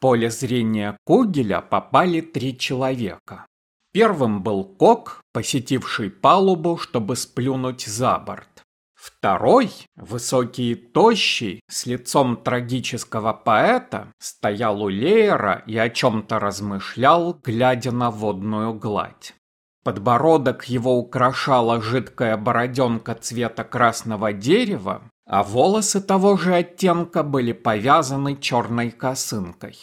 поле зрения Кугеля попали три человека. Первым был Кок, посетивший палубу, чтобы сплюнуть за борт. Второй, высокий и тощий, с лицом трагического поэта, стоял у Леера и о чем-то размышлял, глядя на водную гладь. Подбородок его украшала жидкая бороденка цвета красного дерева, а волосы того же оттенка были повязаны черной косынкой.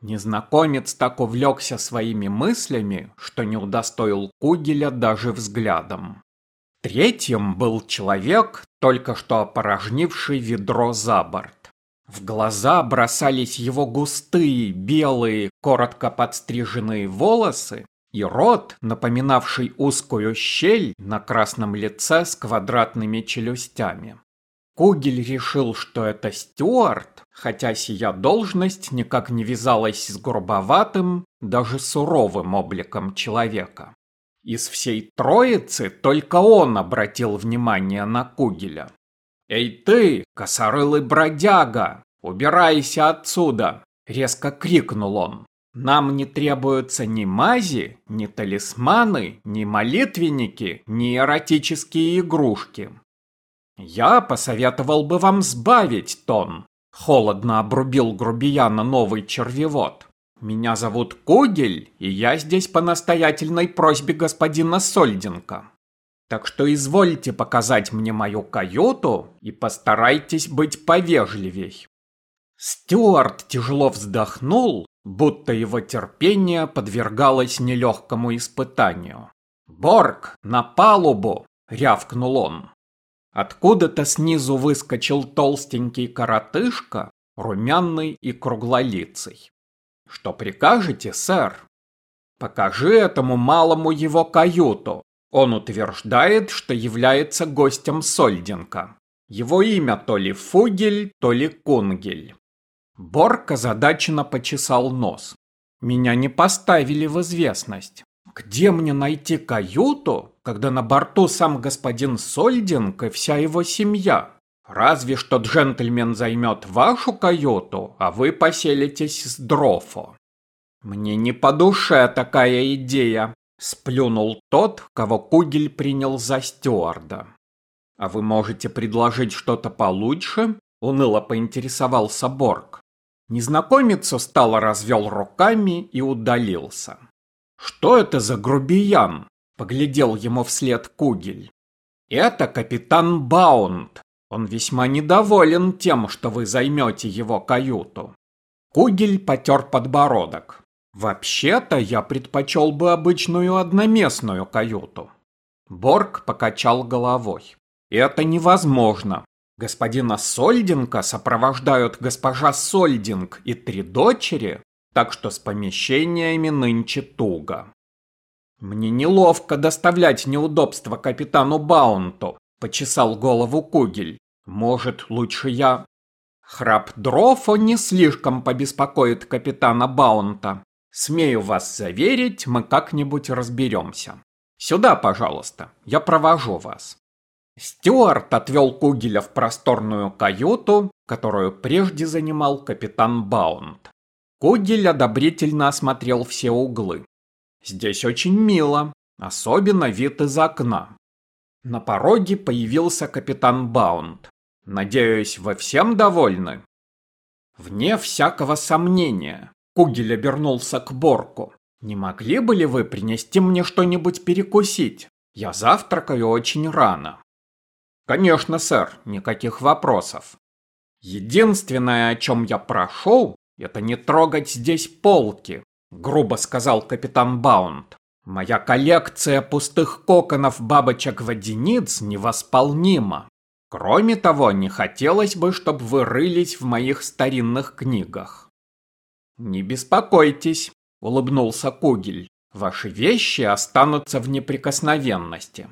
Незнакомец так увлекся своими мыслями, что не удостоил Кугеля даже взглядом. Третьим был человек, только что опорожнивший ведро за борт. В глаза бросались его густые, белые, коротко подстриженные волосы и рот, напоминавший узкую щель на красном лице с квадратными челюстями. Кугель решил, что это Стюарт, хотя сия должность никак не вязалась с грубоватым, даже суровым обликом человека. Из всей троицы только он обратил внимание на Кугеля. «Эй ты, косорылый бродяга, убирайся отсюда!» — резко крикнул он. «Нам не требуются ни мази, ни талисманы, ни молитвенники, ни эротические игрушки. Я посоветовал бы вам сбавить тон», — холодно обрубил грубияна новый червевод. Меня зовут Кугель, и я здесь по настоятельной просьбе господина Сольденко. Так что извольте показать мне мою каюту и постарайтесь быть повежливей. Стюарт тяжело вздохнул, будто его терпение подвергалось нелегкому испытанию. «Борг, на палубу!» — рявкнул он. Откуда-то снизу выскочил толстенький коротышка, румяный и круглолицый. Что прикажете, сэр? Покажи этому малому его каюту. Он утверждает, что является гостем Сольдинка. Его имя то ли Фугель, то ли Кунгель. Борг озадаченно почесал нос. Меня не поставили в известность. Где мне найти каюту, когда на борту сам господин Сольдинг и вся его семья? Разве что джентльмен займет вашу каюту, а вы поселитесь с Дрофо. Мне не по душе такая идея, сплюнул тот, кого Кугель принял за стюарда. А вы можете предложить что-то получше? Уныло поинтересовался Борг. Незнакомец устало развел руками и удалился. «Что это за грубиян?» – поглядел ему вслед Кугель. «Это капитан Баунд, он весьма недоволен тем, что вы займете его каюту. Кугель потер подбородок. Вообще-то я предпочел бы обычную одноместную каюту. Борг покачал головой. Это невозможно. Господина Сольдинга сопровождают госпожа Сольдинг и три дочери, так что с помещениями нынче туго. Мне неловко доставлять неудобства капитану Баунту, Почесал голову Кугель. Может, лучше я... Храп Дрофо не слишком побеспокоит капитана Баунта. Смею вас заверить, мы как-нибудь разберемся. Сюда, пожалуйста, я провожу вас. Стюарт отвел Кугеля в просторную каюту, которую прежде занимал капитан Баунд. Кугель одобрительно осмотрел все углы. Здесь очень мило, особенно вид из окна. На пороге появился капитан Баунд. «Надеюсь, вы всем довольны?» Вне всякого сомнения, Кугель обернулся к Борку. «Не могли бы ли вы принести мне что-нибудь перекусить? Я завтракаю очень рано». «Конечно, сэр, никаких вопросов. Единственное, о чем я прошу, это не трогать здесь полки», грубо сказал капитан Баунд. Моя коллекция пустых коконов бабочек-водяниц невосполнима. Кроме того, не хотелось бы, чтобы вы рылись в моих старинных книгах. Не беспокойтесь, улыбнулся Кугель. Ваши вещи останутся в неприкосновенности.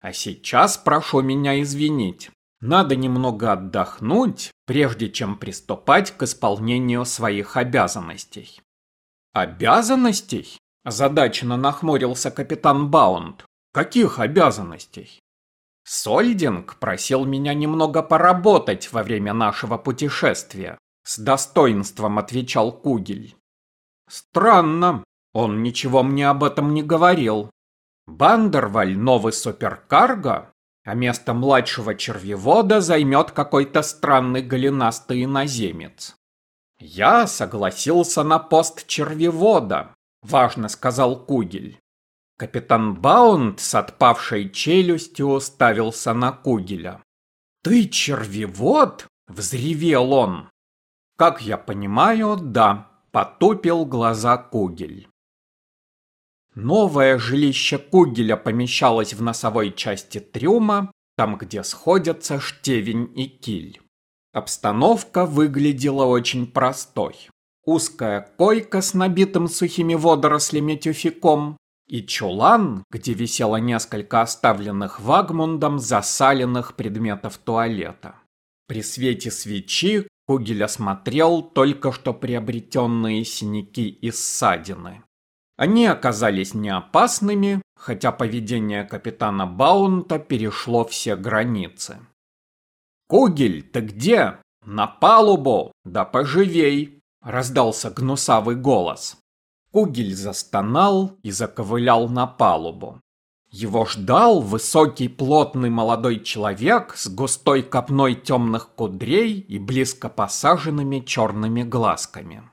А сейчас прошу меня извинить. Надо немного отдохнуть, прежде чем приступать к исполнению своих обязанностей. Обязанностей? Озадаченно нахмурился капитан Баунд. Каких обязанностей? Сольдинг просил меня немного поработать во время нашего путешествия. С достоинством отвечал Кугель. Странно, он ничего мне об этом не говорил. Бандерваль новый суперкарго, а место младшего червевода займет какой-то странный голенастый иноземец. Я согласился на пост червевода, важно сказал Кугель. Капитан Баунд с отпавшей челюстью уставился на Кугеля. «Ты червевод?» — взревел он. «Как я понимаю, да», — потупил глаза Кугель. Новое жилище Кугеля помещалось в носовой части трюма, там, где сходятся штевень и киль. Обстановка выглядела очень простой. Узкая койка с набитым сухими водорослями тюфяком и чулан, где висело несколько оставленных Вагмундом засаленных предметов туалета. При свете свечи Кугель осмотрел только что приобретенные синяки и ссадины. Они оказались не опасными, хотя поведение капитана Баунта перешло все границы. «Кугель, ты где? На палубу! Да поживей!» — раздался гнусавый голос. Кугель застонал и заковылял на палубу. Его ждал высокий плотный молодой человек с густой копной темных кудрей и близко посаженными черными глазками.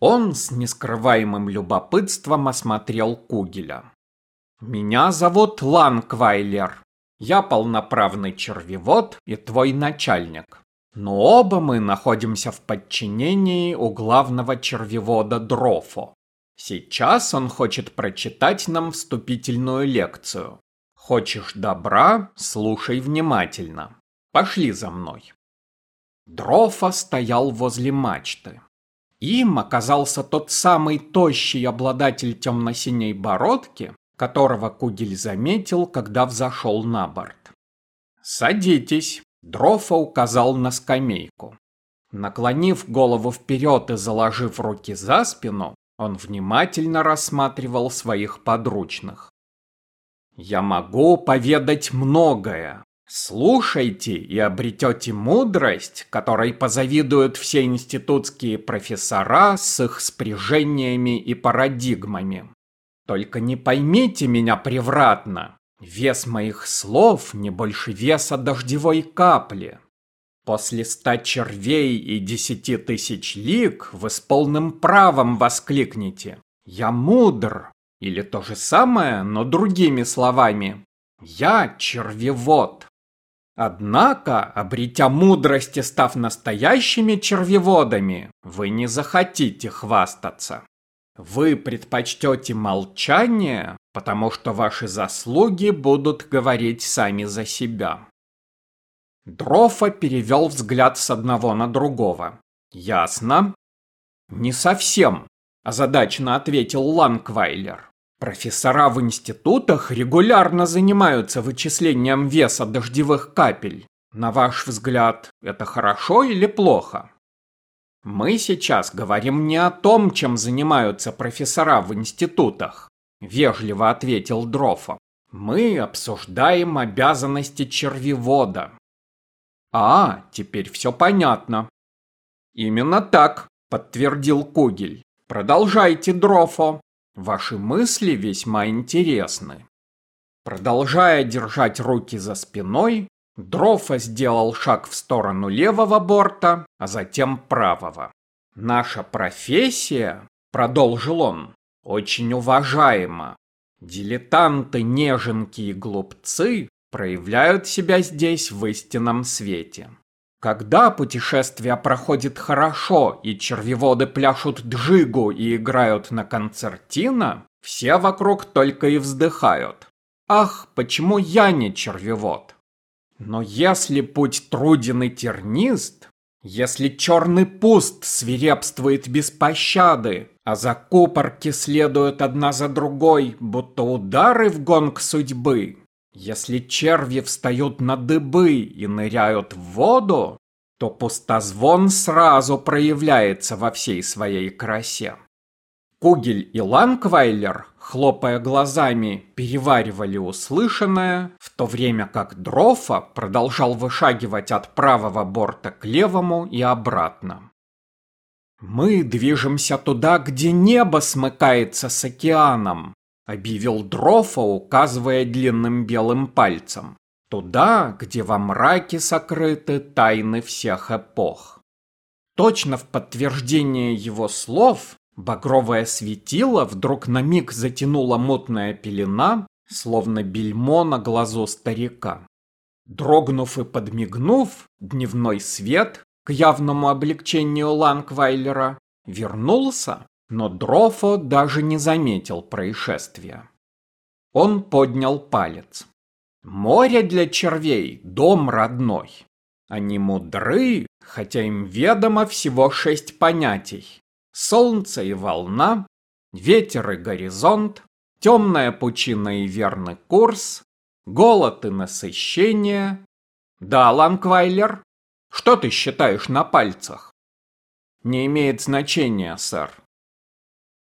Он с нескрываемым любопытством осмотрел Кугеля. «Меня зовут Ланквайлер. Я полноправный червевод и твой начальник. Но оба мы находимся в подчинении у главного червевода Дрофо. Сейчас он хочет прочитать нам вступительную лекцию. Хочешь добра, слушай внимательно. Пошли за мной». Дрофа стоял возле мачты. Им оказался тот самый тощий обладатель темно-синей бородки, которого Кугель заметил, когда взошел на борт. «Садитесь», — Дрофа указал на скамейку. Наклонив голову вперед и заложив руки за спину, он внимательно рассматривал своих подручных. «Я могу поведать многое, Слушайте и обретете мудрость, которой позавидуют все институтские профессора с их спряжениями и парадигмами. Только не поймите меня превратно. Вес моих слов не больше веса дождевой капли. После ста червей и десяти тысяч лик вы с полным правом воскликнете «Я мудр!» Или то же самое, но другими словами «Я червевод!» Однако, обретя мудрость и став настоящими червеводами, вы не захотите хвастаться. Вы предпочтете молчание, потому что ваши заслуги будут говорить сами за себя. Дрофа перевел взгляд с одного на другого. Ясно? Не совсем, озадаченно ответил Ланквайлер. Профессора в институтах регулярно занимаются вычислением веса дождевых капель. На ваш взгляд, это хорошо или плохо? Мы сейчас говорим не о том, чем занимаются профессора в институтах, вежливо ответил Дрофа. Мы обсуждаем обязанности червевода. А, теперь все понятно. Именно так, подтвердил Кугель. Продолжайте, Дрофо. Ваши мысли весьма интересны. Продолжая держать руки за спиной, Дрофа сделал шаг в сторону левого борта, а затем правого. «Наша профессия», — продолжил он, — «очень уважаема. Дилетанты, неженки и глупцы проявляют себя здесь в истинном свете. Когда путешествие проходит хорошо и червеводы пляшут джигу и играют на концертино, все вокруг только и вздыхают. Ах, почему я не червевод? Но если путь труден и тернист, если черный пуст свирепствует без пощады, а закупорки следуют одна за другой, будто удары в гонг судьбы, если черви встают на дыбы и ныряют в воду, то пустозвон сразу проявляется во всей своей красе. Кугель и Ланквайлер, хлопая глазами, переваривали услышанное, в то время как Дрофа продолжал вышагивать от правого борта к левому и обратно. Мы движемся туда, где небо смыкается с океаном, объявил Дрофа, указывая длинным белым пальцем. Туда, где во мраке сокрыты тайны всех эпох. Точно в подтверждение его слов багровое светило вдруг на миг затянула мутная пелена, словно бельмо на глазу старика. Дрогнув и подмигнув, дневной свет, к явному облегчению Лангвайлера, вернулся, но Дрофо даже не заметил происшествия. Он поднял палец. Море для червей – дом родной. Они мудры, хотя им ведомо всего шесть понятий. Солнце и волна, ветер и горизонт, темная пучина и верный курс, голод и насыщение. Да, Ланквайлер, что ты считаешь на пальцах? Не имеет значения, сэр.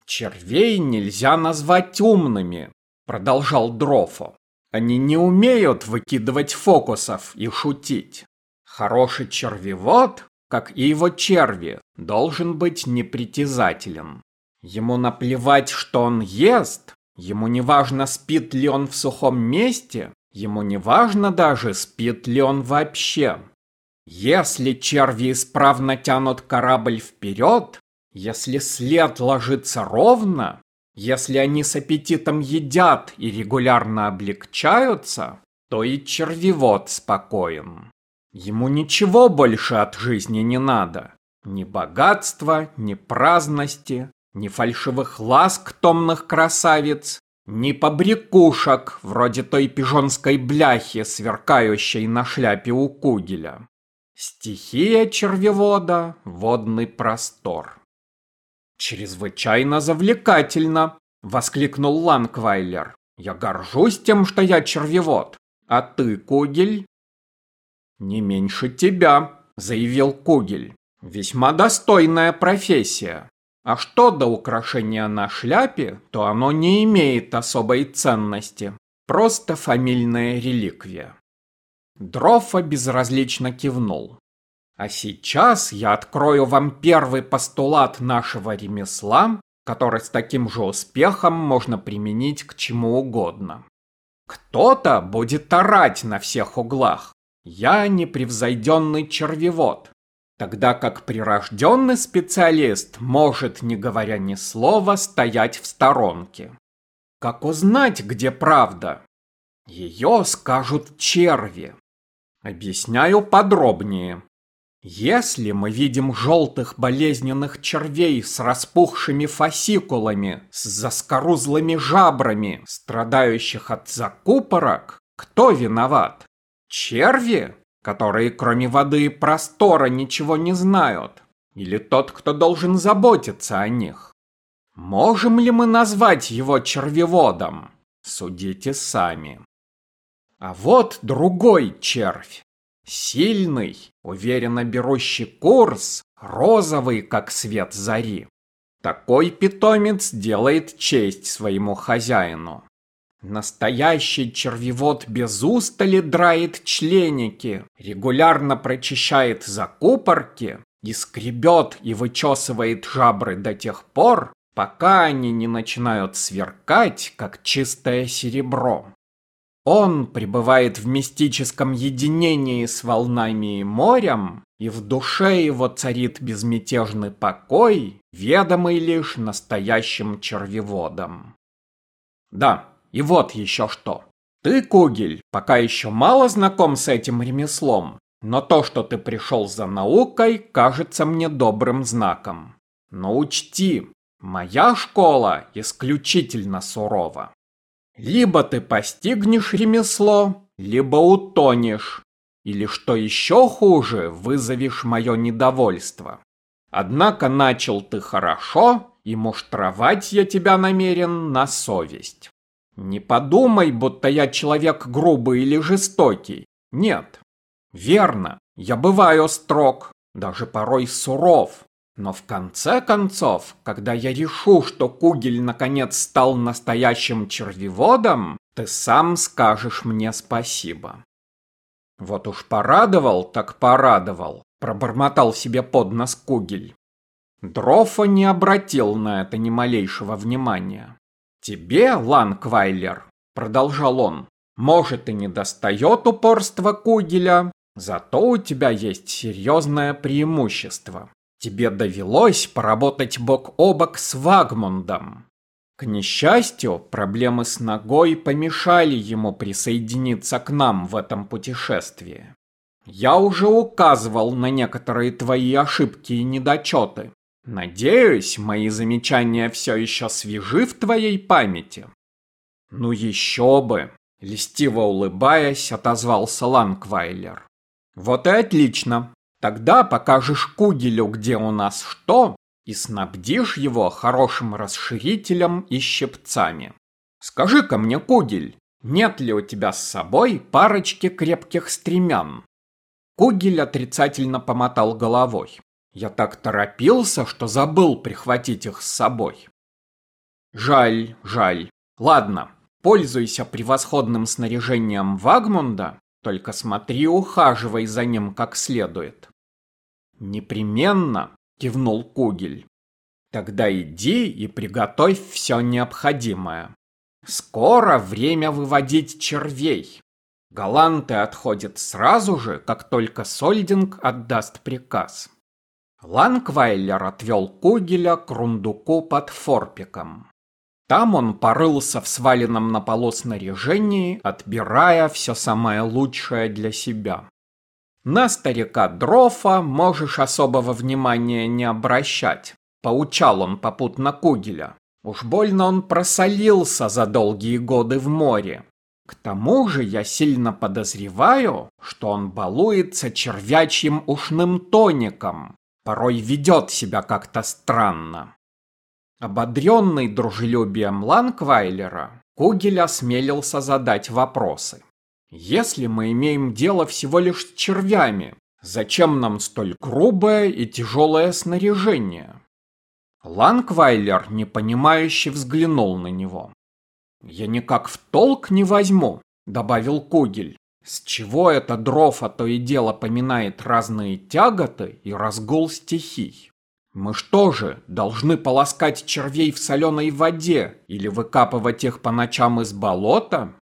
Червей нельзя назвать умными, продолжал Дрофо. Они не умеют выкидывать фокусов и шутить. Хороший червевод, как и его черви, должен быть непритязателен. Ему наплевать, что он ест, ему не важно, спит ли он в сухом месте, ему не важно даже, спит ли он вообще. Если черви исправно тянут корабль вперед, если след ложится ровно, если они с аппетитом едят и регулярно облегчаются, то и червевод спокоен. Ему ничего больше от жизни не надо. Ни богатства, ни праздности, ни фальшивых ласк томных красавиц, ни побрякушек, вроде той пижонской бляхи, сверкающей на шляпе у кугеля. Стихия червевода — водный простор. «Чрезвычайно завлекательно!» — воскликнул Ланквайлер. «Я горжусь тем, что я червевод. А ты, Кугель?» «Не меньше тебя», — заявил Кугель. «Весьма достойная профессия. А что до украшения на шляпе, то оно не имеет особой ценности. Просто фамильная реликвия». Дрофа безразлично кивнул. А сейчас я открою вам первый постулат нашего ремесла, который с таким же успехом можно применить к чему угодно. Кто-то будет орать на всех углах. Я непревзойденный червевод. Тогда как прирожденный специалист может, не говоря ни слова, стоять в сторонке. Как узнать, где правда? Ее скажут черви. Объясняю подробнее. Если мы видим желтых болезненных червей с распухшими фасикулами, с заскорузлыми жабрами, страдающих от закупорок, кто виноват? Черви, которые кроме воды и простора ничего не знают? Или тот, кто должен заботиться о них? Можем ли мы назвать его червеводом? Судите сами. А вот другой червь. Сильный, уверенно берущий курс, розовый, как свет зари. Такой питомец делает честь своему хозяину. Настоящий червевод без устали драет членики, регулярно прочищает закупорки и скребет и вычесывает жабры до тех пор, пока они не начинают сверкать, как чистое серебро. Он пребывает в мистическом единении с волнами и морем, и в душе его царит безмятежный покой, ведомый лишь настоящим червеводом. Да, и вот еще что. Ты, Кугель, пока еще мало знаком с этим ремеслом, но то, что ты пришел за наукой, кажется мне добрым знаком. Но учти, моя школа исключительно сурова. Либо ты постигнешь ремесло, либо утонешь. Или, что еще хуже, вызовешь мое недовольство. Однако начал ты хорошо, и муштровать я тебя намерен на совесть. Не подумай, будто я человек грубый или жестокий. Нет. Верно, я бываю строг, даже порой суров. Но в конце концов, когда я решу, что Кугель наконец стал настоящим червеводом, ты сам скажешь мне спасибо. Вот уж порадовал, так порадовал, пробормотал себе под нос Кугель. Дрофа не обратил на это ни малейшего внимания. «Тебе, Ланквайлер», — продолжал он, — «может и не достает упорства Кугеля, зато у тебя есть серьезное преимущество. Тебе довелось поработать бок о бок с Вагмундом. К несчастью, проблемы с ногой помешали ему присоединиться к нам в этом путешествии. Я уже указывал на некоторые твои ошибки и недочеты. Надеюсь, мои замечания все еще свежи в твоей памяти. Ну еще бы, льстиво улыбаясь, отозвался Ланквайлер. Вот и отлично. Тогда покажешь Кугелю, где у нас что, и снабдишь его хорошим расширителем и щипцами. Скажи-ка мне, Кугель, нет ли у тебя с собой парочки крепких стремян? Кугель отрицательно помотал головой. Я так торопился, что забыл прихватить их с собой. Жаль, жаль. Ладно, пользуйся превосходным снаряжением Вагмунда, только смотри, ухаживай за ним как следует. Непременно, кивнул Кугель. Тогда иди и приготовь все необходимое. Скоро время выводить червей. Галанты отходят сразу же, как только Сольдинг отдаст приказ. Ланквайлер отвел Кугеля к рундуку под форпиком. Там он порылся в сваленном на полу снаряжении, отбирая все самое лучшее для себя. На старика Дрофа можешь особого внимания не обращать. Поучал он попутно Кугеля. Уж больно он просолился за долгие годы в море. К тому же я сильно подозреваю, что он балуется червячьим ушным тоником. Порой ведет себя как-то странно. Ободренный дружелюбием Ланквайлера, Кугель осмелился задать вопросы. Если мы имеем дело всего лишь с червями, зачем нам столь грубое и тяжелое снаряжение? Ланквайлер непонимающе взглянул на него. «Я никак в толк не возьму», — добавил Кугель. «С чего это Дрофа то и дело поминает разные тяготы и разгул стихий? Мы что же, должны полоскать червей в соленой воде или выкапывать их по ночам из болота?